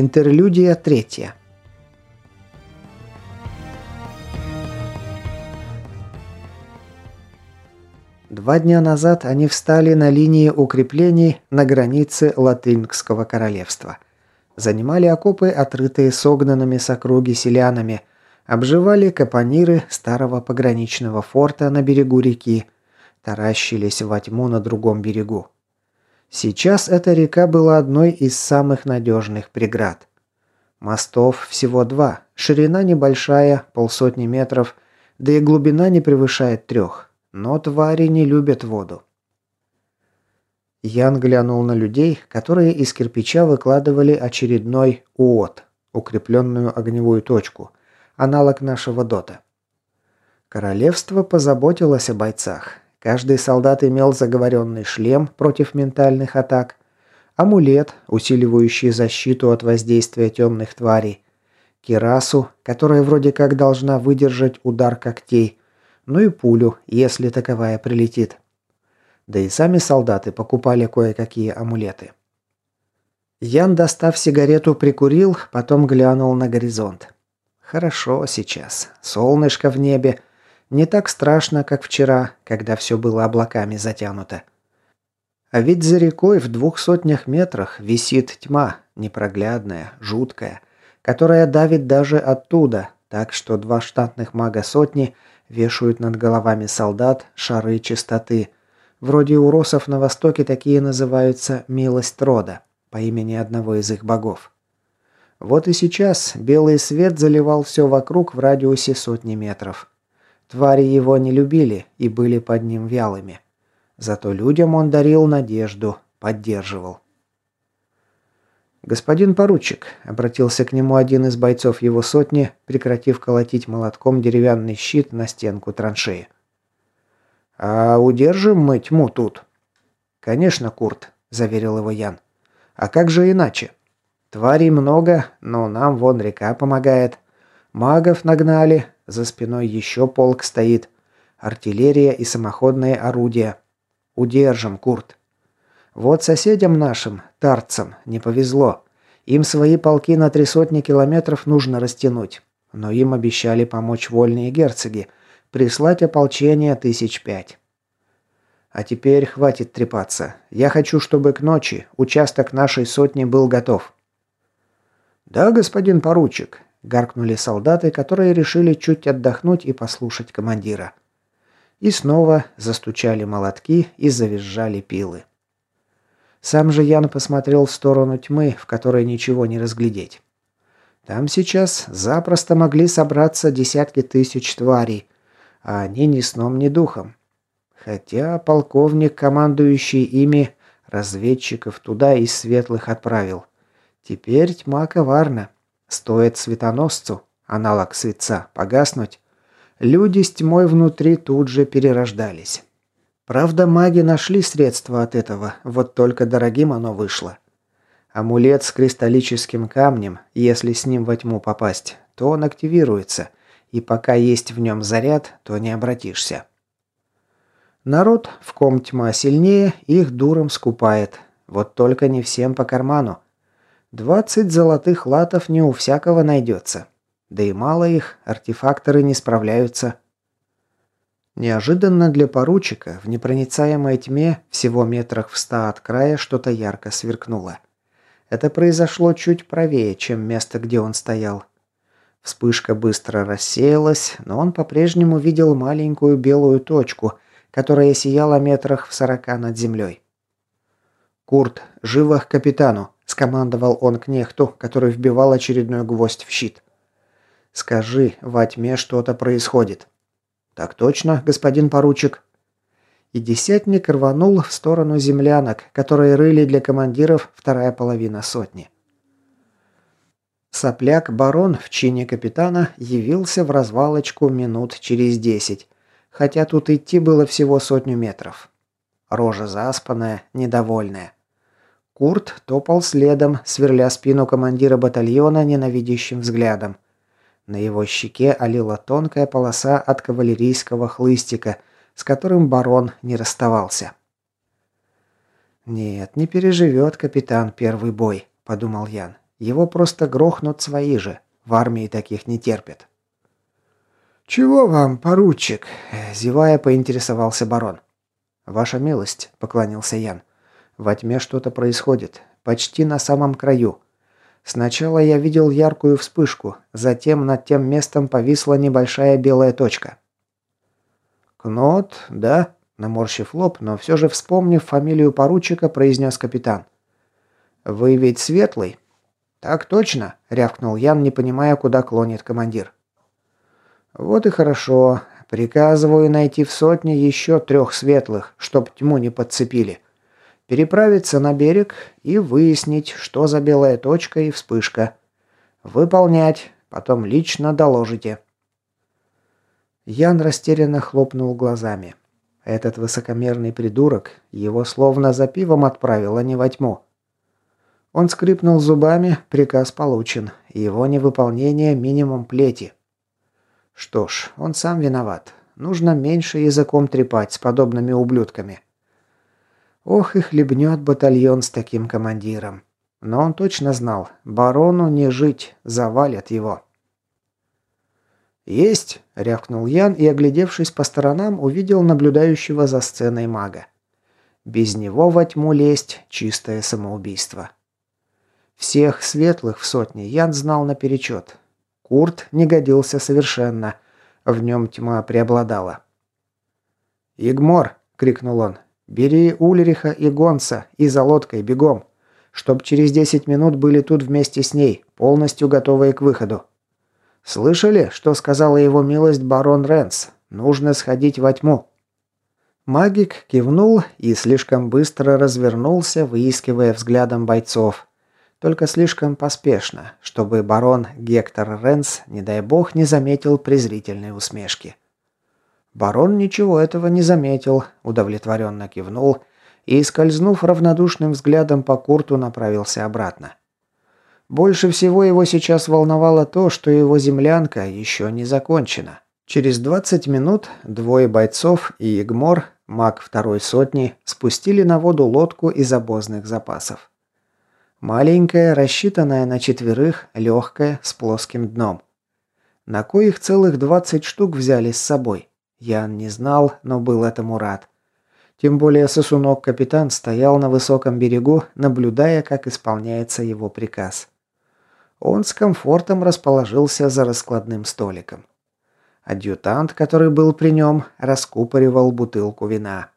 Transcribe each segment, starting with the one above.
Интерлюдия третья. Два дня назад они встали на линии укреплений на границе Латынгского королевства. Занимали окопы, отрытые согнанными с округи селянами, обживали капониры старого пограничного форта на берегу реки, таращились во тьму на другом берегу. Сейчас эта река была одной из самых надежных преград. Мостов всего два, ширина небольшая, полсотни метров, да и глубина не превышает трех. Но твари не любят воду. Ян глянул на людей, которые из кирпича выкладывали очередной УОТ, укрепленную огневую точку, аналог нашего ДОТа. Королевство позаботилось о бойцах. Каждый солдат имел заговоренный шлем против ментальных атак, амулет, усиливающий защиту от воздействия темных тварей, кирасу, которая вроде как должна выдержать удар когтей, ну и пулю, если таковая прилетит. Да и сами солдаты покупали кое-какие амулеты. Ян, достав сигарету, прикурил, потом глянул на горизонт. Хорошо сейчас. Солнышко в небе, не так страшно, как вчера, когда все было облаками затянуто. А ведь за рекой в двух сотнях метрах висит тьма, непроглядная, жуткая, которая давит даже оттуда, так что два штатных мага сотни вешают над головами солдат шары чистоты. Вроде у росов на востоке такие называются «милость рода» по имени одного из их богов. Вот и сейчас белый свет заливал все вокруг в радиусе сотни метров. Твари его не любили и были под ним вялыми. Зато людям он дарил надежду, поддерживал. «Господин поручик», — обратился к нему один из бойцов его сотни, прекратив колотить молотком деревянный щит на стенку траншеи. «А удержим мы тьму тут?» «Конечно, Курт», — заверил его Ян. «А как же иначе? Тварей много, но нам вон река помогает. Магов нагнали, за спиной еще полк стоит. Артиллерия и самоходные орудия. Удержим, Курт. Вот соседям нашим, тарцам, не повезло. Им свои полки на три сотни километров нужно растянуть. Но им обещали помочь вольные герцоги, прислать ополчение тысяч пять. А теперь хватит трепаться. Я хочу, чтобы к ночи участок нашей сотни был готов. Да, господин поручик, гаркнули солдаты, которые решили чуть отдохнуть и послушать командира. И снова застучали молотки и завизжали пилы. Сам же Ян посмотрел в сторону тьмы, в которой ничего не разглядеть. Там сейчас запросто могли собраться десятки тысяч тварей, а они ни сном, ни духом. Хотя полковник, командующий ими, разведчиков туда из светлых отправил. Теперь тьма коварна. Стоит светоносцу, аналог светца, погаснуть, люди с тьмой внутри тут же перерождались. Правда, маги нашли средства от этого, вот только дорогим оно вышло. Амулет с кристаллическим камнем, если с ним во тьму попасть, то он активируется, и пока есть в нем заряд, то не обратишься. Народ, в ком тьма сильнее, их дуром скупает. Вот только не всем по карману. Двадцать золотых латов не у всякого найдется. Да и мало их, артефакторы не справляются. Неожиданно для поручика в непроницаемой тьме, всего метрах в ста от края, что-то ярко сверкнуло. Это произошло чуть правее, чем место, где он стоял. Вспышка быстро рассеялась, но он по-прежнему видел маленькую белую точку, которая сияла метрах в сорока над землей. «Курт, живо к капитану!» Скомандовал он кнехту, который вбивал очередной гвоздь в щит. «Скажи, во тьме что-то происходит». «Так точно, господин поручик». И десятник рванул в сторону землянок, которые рыли для командиров вторая половина сотни. Сопляк-барон в чине капитана явился в развалочку минут через десять, хотя тут идти было всего сотню метров. Рожа заспанная, недовольная. Курт топал следом, сверля спину командира батальона ненавидящим взглядом. На его щеке олила тонкая полоса от кавалерийского хлыстика, с которым барон не расставался. «Нет, не переживет капитан первый бой», – подумал Ян. Его просто грохнут свои же. В армии таких не терпят. «Чего вам, поручик?» – зевая, поинтересовался барон. «Ваша милость», – поклонился Ян. «Во тьме что-то происходит. Почти на самом краю. Сначала я видел яркую вспышку, затем над тем местом повисла небольшая белая точка». «Кнот, да?» Наморщив лоб, но все же вспомнив фамилию поручика, произнес капитан. «Вы ведь светлый?» «Так точно», — рявкнул Ян, не понимая, куда клонит командир. «Вот и хорошо. Приказываю найти в сотне еще трех светлых, чтоб тьму не подцепили. Переправиться на берег и выяснить, что за белая точка и вспышка. Выполнять, потом лично доложите». Ян растерянно хлопнул глазами. Этот высокомерный придурок его словно за пивом отправил, а не во тьму. Он скрипнул зубами, приказ получен, его невыполнение минимум плети. Что ж, он сам виноват. Нужно меньше языком трепать с подобными ублюдками. Ох, и хлебнет батальон с таким командиром. Но он точно знал, барону не жить, завалят его. «Есть!» – рявкнул Ян и, оглядевшись по сторонам, увидел наблюдающего за сценой мага. Без него во тьму лезть – чистое самоубийство. Всех светлых в сотне Ян знал наперечет. Курт не годился совершенно. В нем тьма преобладала. «Игмор!» – крикнул он. «Бери Ульриха и Гонца и за лодкой бегом, чтоб через десять минут были тут вместе с ней, полностью готовые к выходу». «Слышали, что сказала его милость барон Ренс? Нужно сходить во тьму». Магик кивнул и слишком быстро развернулся, выискивая взглядом бойцов. Только слишком поспешно, чтобы барон Гектор Ренс, не дай бог, не заметил презрительной усмешки. Барон ничего этого не заметил, удовлетворенно кивнул и, скользнув равнодушным взглядом по Курту, направился обратно. Больше всего его сейчас волновало то, что его землянка еще не закончена. Через 20 минут двое бойцов и Егмор, маг второй сотни, спустили на воду лодку из обозных запасов. Маленькая, рассчитанная на четверых, легкая, с плоским дном. На коих целых 20 штук взяли с собой. Ян не знал, но был этому рад. Тем более сосунок-капитан стоял на высоком берегу, наблюдая, как исполняется его приказ. Он с комфортом расположился за раскладным столиком. Адъютант, который был при нем, раскупоривал бутылку вина.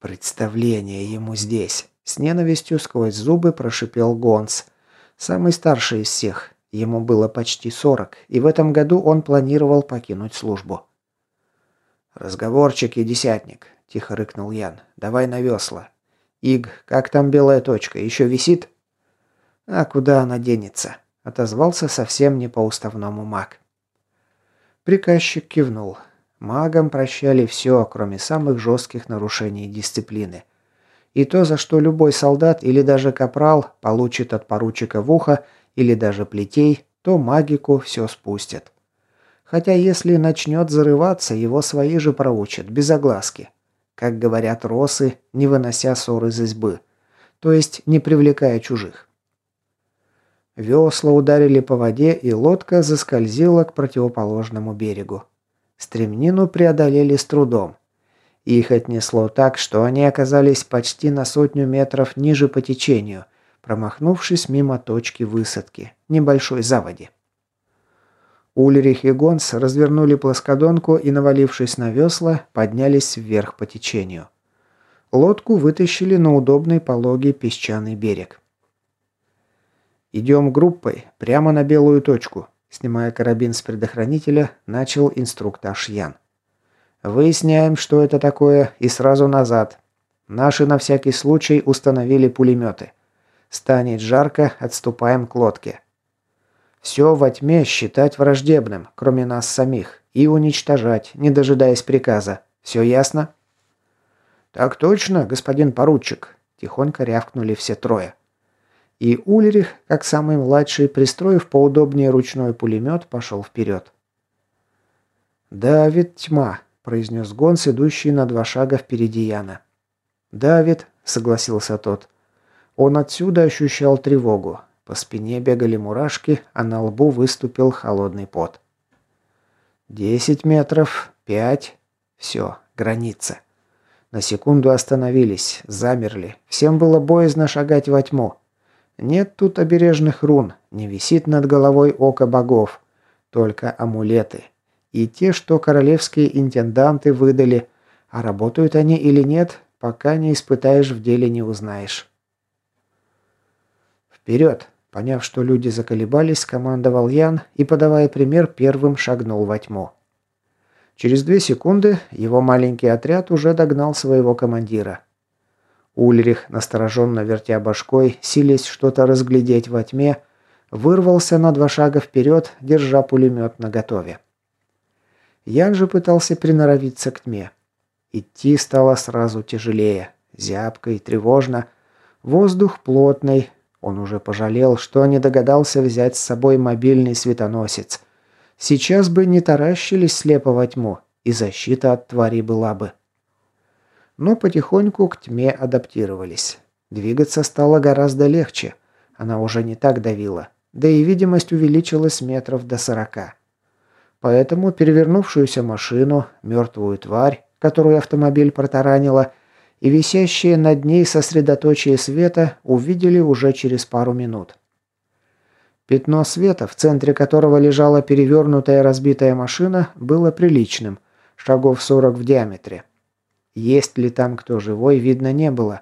«Представление ему здесь!» С ненавистью сквозь зубы прошипел Гонс. Самый старший из всех. Ему было почти сорок, и в этом году он планировал покинуть службу. «Разговорчик и десятник», – тихо рыкнул Ян. «Давай на весла. Иг, как там белая точка, еще висит?» «А куда она денется?» – отозвался совсем не по-уставному маг. Приказчик кивнул. Магам прощали все, кроме самых жестких нарушений дисциплины. И то, за что любой солдат или даже капрал получит от поручика в ухо или даже плетей, то магику все спустят. Хотя если начнет зарываться, его свои же проучат, без огласки. Как говорят росы, не вынося ссор из избы. То есть не привлекая чужих. Весла ударили по воде, и лодка заскользила к противоположному берегу. Стремнину преодолели с трудом. Их отнесло так, что они оказались почти на сотню метров ниже по течению, промахнувшись мимо точки высадки, небольшой заводи. Ульрих и Гонс развернули плоскодонку и, навалившись на весла, поднялись вверх по течению. Лодку вытащили на удобный пологий песчаный берег. «Идем группой, прямо на белую точку», – снимая карабин с предохранителя, начал инструктаж Ян. «Выясняем, что это такое, и сразу назад. Наши на всякий случай установили пулеметы. Станет жарко, отступаем к лодке. Все во тьме считать враждебным, кроме нас самих, и уничтожать, не дожидаясь приказа. Все ясно?» «Так точно, господин поручик», – тихонько рявкнули все трое. И Ульрих, как самый младший, пристроив поудобнее ручной пулемет, пошел вперед. «Давид тьма», – произнес Гонс, идущий на два шага впереди Яна. «Давид», – согласился тот. Он отсюда ощущал тревогу. По спине бегали мурашки, а на лбу выступил холодный пот. Десять метров, пять. Все, граница. На секунду остановились, замерли. Всем было боязно шагать во тьму. Нет тут обережных рун, не висит над головой око богов. Только амулеты. И те, что королевские интенданты выдали. А работают они или нет, пока не испытаешь в деле не узнаешь. «Вперед!» Поняв, что люди заколебались, командовал Ян и, подавая пример, первым шагнул во тьму. Через две секунды его маленький отряд уже догнал своего командира. Ульрих, настороженно вертя башкой, силясь что-то разглядеть во тьме, вырвался на два шага вперед, держа пулемет наготове. Ян же пытался приноровиться к тьме. Идти стало сразу тяжелее, зябко и тревожно. Воздух плотный, он уже пожалел, что не догадался взять с собой мобильный светоносец. Сейчас бы не таращились слепо во тьму, и защита от твари была бы. Но потихоньку к тьме адаптировались. Двигаться стало гораздо легче. Она уже не так давила. Да и видимость увеличилась метров до сорока. Поэтому перевернувшуюся машину, мертвую тварь, которую автомобиль протаранила, и висящее над ней сосредоточие света увидели уже через пару минут. Пятно света, в центре которого лежала перевернутая разбитая машина, было приличным, шагов 40 в диаметре. Есть ли там кто живой, видно не было,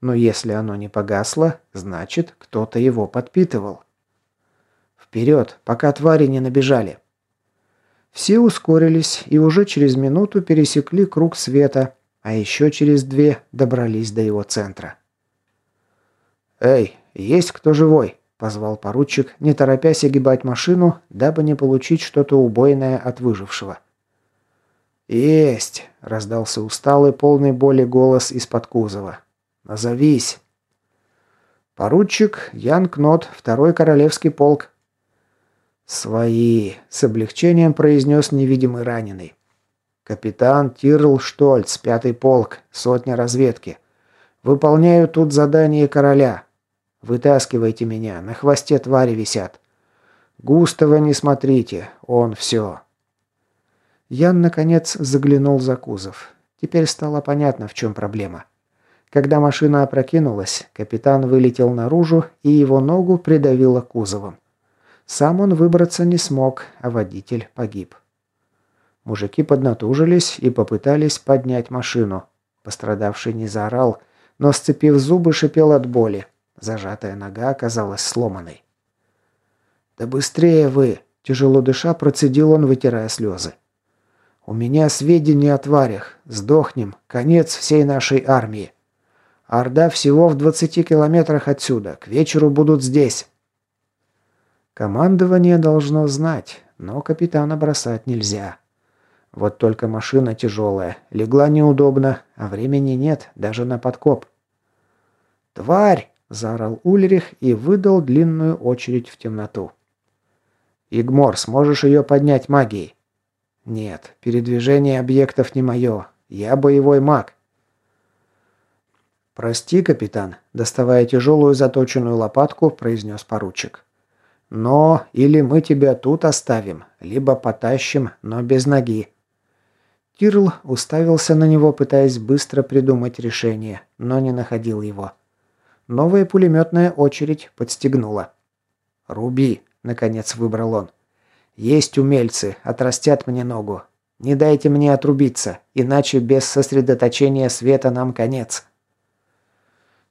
но если оно не погасло, значит, кто-то его подпитывал. Вперед, пока твари не набежали. Все ускорились и уже через минуту пересекли круг света, а еще через две добрались до его центра. «Эй, есть кто живой?» – позвал поручик, не торопясь огибать машину, дабы не получить что-то убойное от выжившего. «Есть!» – раздался усталый, полный боли голос из-под кузова. «Назовись!» «Поручик Ян Кнот, второй королевский полк». «Свои!» – с облегчением произнес невидимый раненый. Капитан Тирл Штольц, пятый полк, сотня разведки. Выполняю тут задание короля. Вытаскивайте меня, на хвосте твари висят. Густава не смотрите, он все. Ян, наконец, заглянул за кузов. Теперь стало понятно, в чем проблема. Когда машина опрокинулась, капитан вылетел наружу, и его ногу придавило кузовом. Сам он выбраться не смог, а водитель погиб. Мужики поднатужились и попытались поднять машину. Пострадавший не заорал, но, сцепив зубы, шипел от боли. Зажатая нога оказалась сломанной. «Да быстрее вы!» – тяжело дыша процедил он, вытирая слезы. «У меня сведения о тварях. Сдохнем. Конец всей нашей армии. Орда всего в 20 километрах отсюда. К вечеру будут здесь». Командование должно знать, но капитана бросать нельзя. Вот только машина тяжелая, легла неудобно, а времени нет, даже на подкоп. «Тварь!» – заорал Ульрих и выдал длинную очередь в темноту. «Игмор, сможешь ее поднять магией?» «Нет, передвижение объектов не мое. Я боевой маг». «Прости, капитан», – доставая тяжелую заточенную лопатку, произнес поручик. «Но или мы тебя тут оставим, либо потащим, но без ноги. Кирл уставился на него, пытаясь быстро придумать решение, но не находил его. Новая пулеметная очередь подстегнула. «Руби!» – наконец выбрал он. «Есть умельцы, отрастят мне ногу. Не дайте мне отрубиться, иначе без сосредоточения света нам конец».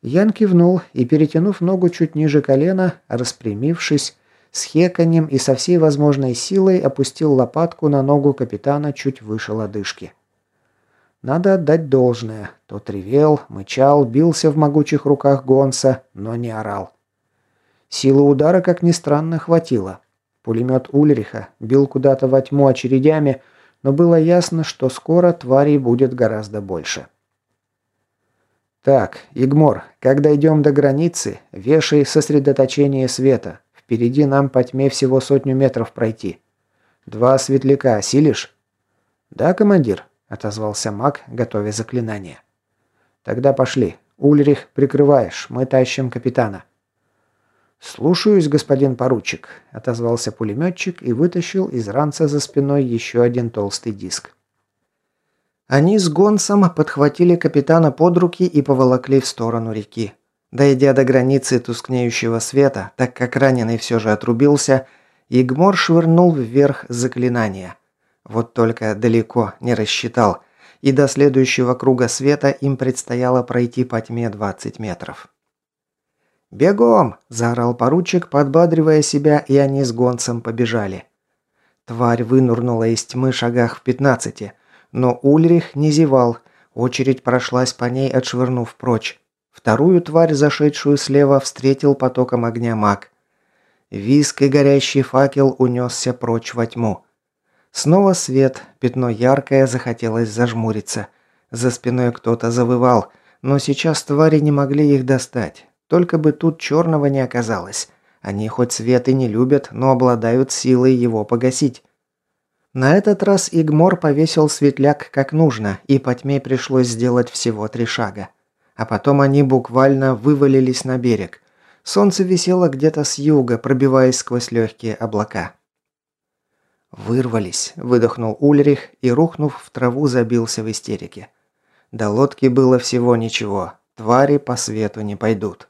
Ян кивнул и, перетянув ногу чуть ниже колена, распрямившись, с хеканьем и со всей возможной силой опустил лопатку на ногу капитана чуть выше лодыжки. Надо отдать должное. Тот ревел, мычал, бился в могучих руках Гонса, но не орал. Силы удара, как ни странно, хватило. Пулемет Ульриха бил куда-то во тьму очередями, но было ясно, что скоро тварей будет гораздо больше. «Так, Игмор, когда идем до границы, вешай сосредоточение света. Впереди нам по тьме всего сотню метров пройти. Два светляка осилишь?» «Да, командир», — отозвался маг, готовя заклинание. «Тогда пошли. Ульрих, прикрываешь, мы тащим капитана». «Слушаюсь, господин поручик», – отозвался пулеметчик и вытащил из ранца за спиной еще один толстый диск. Они с Гонсом подхватили капитана под руки и поволокли в сторону реки. Дойдя до границы тускнеющего света, так как раненый все же отрубился, Игмор швырнул вверх заклинание. Вот только далеко не рассчитал, и до следующего круга света им предстояло пройти по тьме 20 метров. «Бегом!» – заорал поручик, подбадривая себя, и они с гонцем побежали. Тварь вынурнула из тьмы шагах в пятнадцати, но Ульрих не зевал, очередь прошлась по ней, отшвырнув прочь. Вторую тварь, зашедшую слева, встретил потоком огня маг. Виск и горящий факел унесся прочь во тьму. Снова свет, пятно яркое, захотелось зажмуриться. За спиной кто-то завывал, но сейчас твари не могли их достать. Только бы тут черного не оказалось. Они хоть свет и не любят, но обладают силой его погасить. На этот раз Игмор повесил светляк как нужно, и по тьме пришлось сделать всего три шага. А потом они буквально вывалились на берег. Солнце висело где-то с юга, пробиваясь сквозь легкие облака. «Вырвались», – выдохнул Ульрих и, рухнув в траву, забился в истерике. До лодки было всего ничего, твари по свету не пойдут.